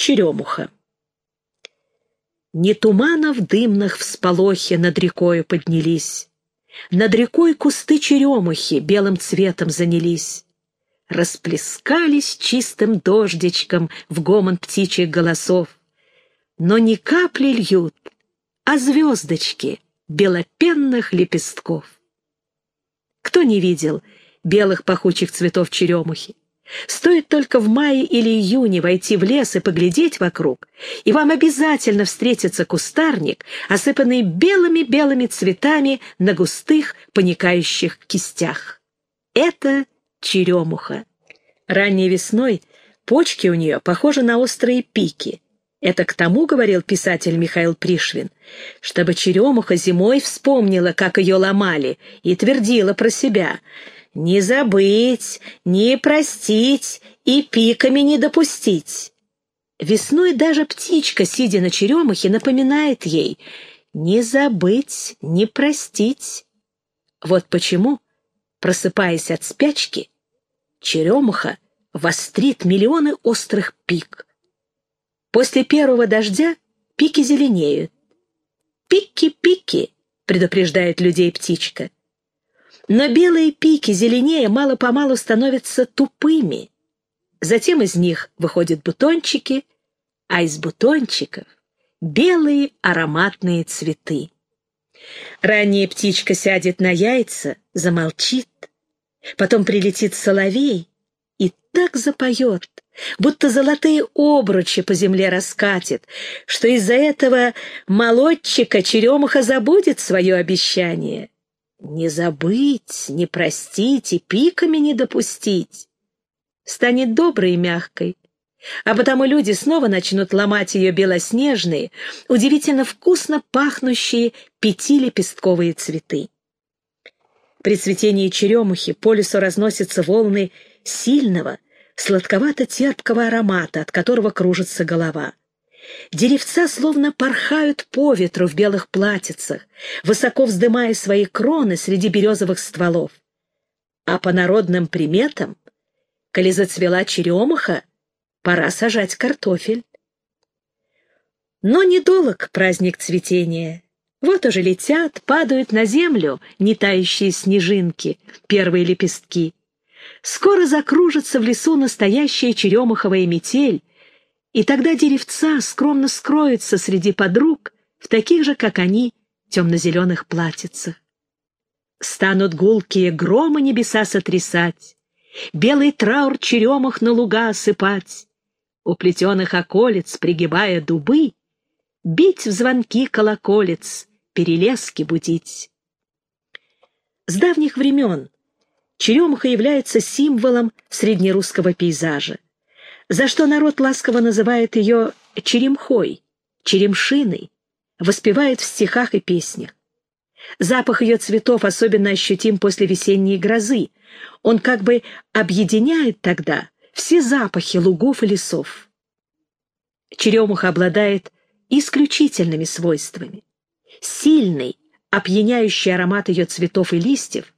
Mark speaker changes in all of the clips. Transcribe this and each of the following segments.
Speaker 1: Черемуха. Не туманов дымных всполохи над рекою поднялись, Над рекой кусты черемухи белым цветом занялись. Расплескались чистым дождичком в гомон птичьих голосов, Но не капли льют, а звездочки белопенных лепестков. Кто не видел белых пахучих цветов черемухи? Стоит только в мае или июне войти в лес и поглядеть вокруг, и вам обязательно встретится кустарник, осыпанный белыми-белыми цветами на густых поникающих кистях. Это черемуха. Ранней весной почки у нее похожи на острые пики. Это к тому, говорил писатель Михаил Пришвин, чтобы черемуха зимой вспомнила, как ее ломали, и твердила про себя — не забыть, не простить и пиками не допустить. Весной даже птичка, сидя на черемухе, напоминает ей «не забыть, не простить». Вот почему, просыпаясь от спячки, черемуха вострит миллионы острых пик. После первого дождя пики зеленеют. «Пики-пики!» — предупреждает людей птичка — но белые пики зеленее мало-помалу становятся тупыми. Затем из них выходят бутончики, а из бутончиков — белые ароматные цветы. Ранняя птичка сядет на яйца, замолчит. Потом прилетит соловей и так запоет, будто золотые обручи по земле раскатит, что из-за этого молодчика черемуха забудет свое обещание. Не забыть, не простить и пиками не допустить. Станет доброй и мягкой, а потому люди снова начнут ломать ее белоснежные, удивительно вкусно пахнущие пятилепестковые цветы. При цветении черемухи по лесу разносятся волны сильного, сладковато-терпкого аромата, от которого кружится голова. Деревца словно порхают по ветру в белых платьицах, высоко вздымая свои кроны среди березовых стволов. А по народным приметам, коли зацвела черемуха, пора сажать картофель. Но недолг праздник цветения. Вот уже летят, падают на землю не тающие снежинки, первые лепестки. Скоро закружится в лесу настоящая черемуховая метель, и тогда деревца скромно скроются среди подруг в таких же, как они, темно-зеленых платьицах. Станут гулкие громы небеса сотрясать, белый траур черемах на луга осыпать, у плетеных околец, пригибая дубы, бить в звонки колоколец, перелески будить. С давних времен черемуха является символом среднерусского пейзажа за что народ ласково называет ее черемхой, черемшиной, воспевает в стихах и песнях. Запах ее цветов особенно ощутим после весенней грозы. Он как бы объединяет тогда все запахи лугов и лесов. Черемуха обладает исключительными свойствами. Сильный, опьяняющий аромат ее цветов и листьев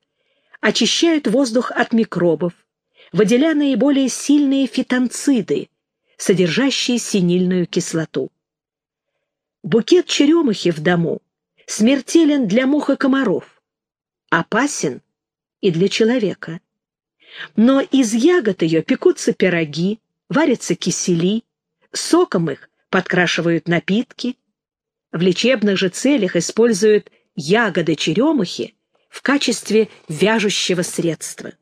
Speaker 1: очищают воздух от микробов, выделяя наиболее сильные фитонциды, содержащие синильную кислоту. Букет черемухи в дому смертелен для мух и комаров, опасен и для человека. Но из ягод ее пекутся пироги, варятся кисели, соком их подкрашивают напитки. В лечебных же целях используют ягоды черемухи в качестве вяжущего средства.